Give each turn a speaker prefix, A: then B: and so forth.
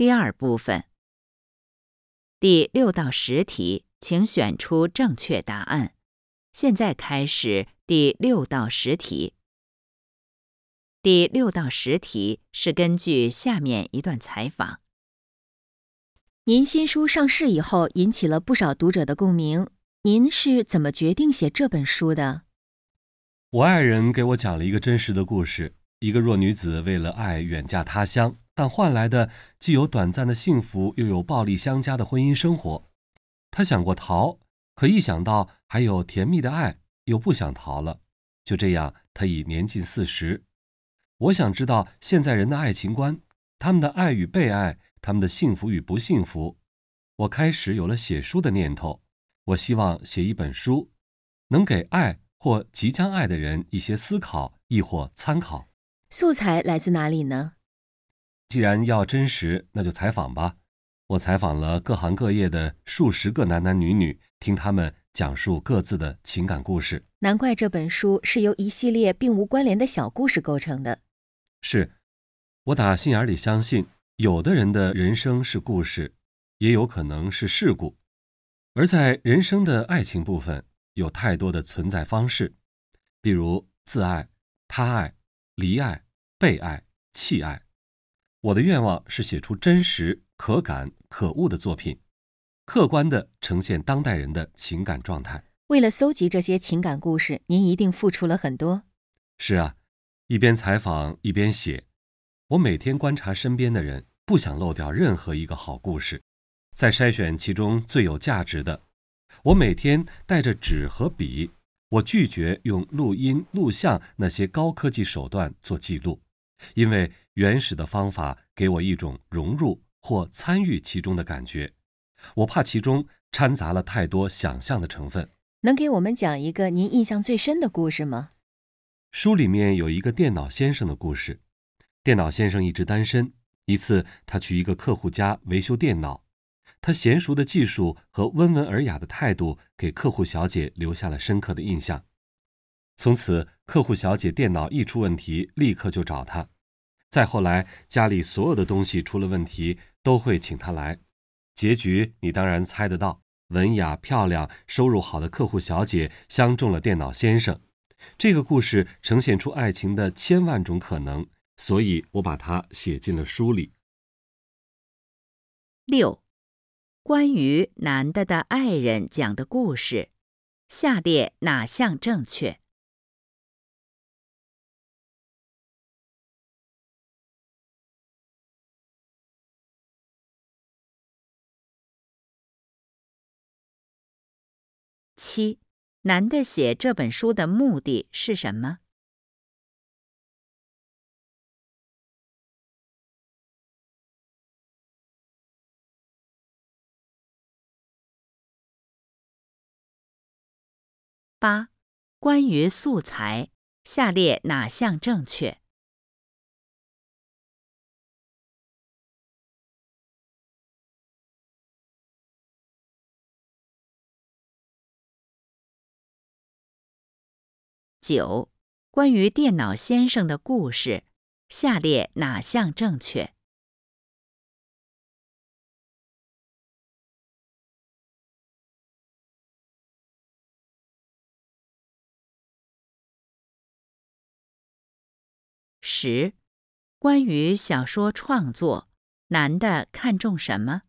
A: 第二部分，第六到十题，请选出正确答案。现在开始第六到十题。第六到十题是根据下面一段采访。
B: 您新书上市以后，引起了不少读者的共鸣。您是怎么决定写这本书的？
C: 我爱人给我讲了一个真实的故事：一个弱女子为了爱远嫁他乡。但换来的既有短暂的幸福，又有暴力相加的婚姻生活。他想过逃，可一想到还有甜蜜的爱，又不想逃了。就这样，他已年近四十。我想知道现在人的爱情观，他们的爱与被爱，他们的幸福与不幸福。我开始有了写书的念头。我希望写一本书，能给爱或即将爱的人一些思考，亦或参考。
B: 素材来自哪里呢？
C: 既然要真实，那就采访吧。我采访了各行各业的数十个男男女女，听他们讲述各自的情感故事。
B: 难怪这本书是由一系列并无关联的小故事构成的。
C: 是，我打心眼里相信，有的人的人生是故事，也有可能是事故。而在人生的爱情部分，有太多的存在方式，比如自爱、他爱、离爱、被爱、弃爱。我的愿望是写出真实、可感、可悟的作品，客观地呈现当代人的情感状态。
B: 为了搜集这些情感故事，您一定付出了很多。
C: 是啊，一边采访一边写，我每天观察身边的人，不想漏掉任何一个好故事，再筛选其中最有价值的。我每天带着纸和笔，我拒绝用录音、录像那些高科技手段做记录。因为原始的方法给我一种融入或参与其中的感觉，我怕其中掺杂了太多想象的成分。
B: 能给我们讲一个您印象最深的故事吗？
C: 书里面有一个电脑先生的故事。电脑先生一直单身。一次，他去一个客户家维修电脑，他娴熟的技术和温文尔雅的态度给客户小姐留下了深刻的印象。从此，客户小姐电脑一出问题，立刻就找他。再后来，家里所有的东西出了问题，都会请他来。结局你当然猜得到：文雅、漂亮、收入好的客户小姐相中了电脑先生。这个故事呈现出爱情的千万种可能，所以我把它写进了书里。
A: 六，关于男的的爱人讲的故事，下列哪项正确？七，男的写这本书的目的是什么？八，关于素材，下列哪项正确？九，关于电脑先生的故事，下列哪项正确？十，关于小说创作，男的看重什么？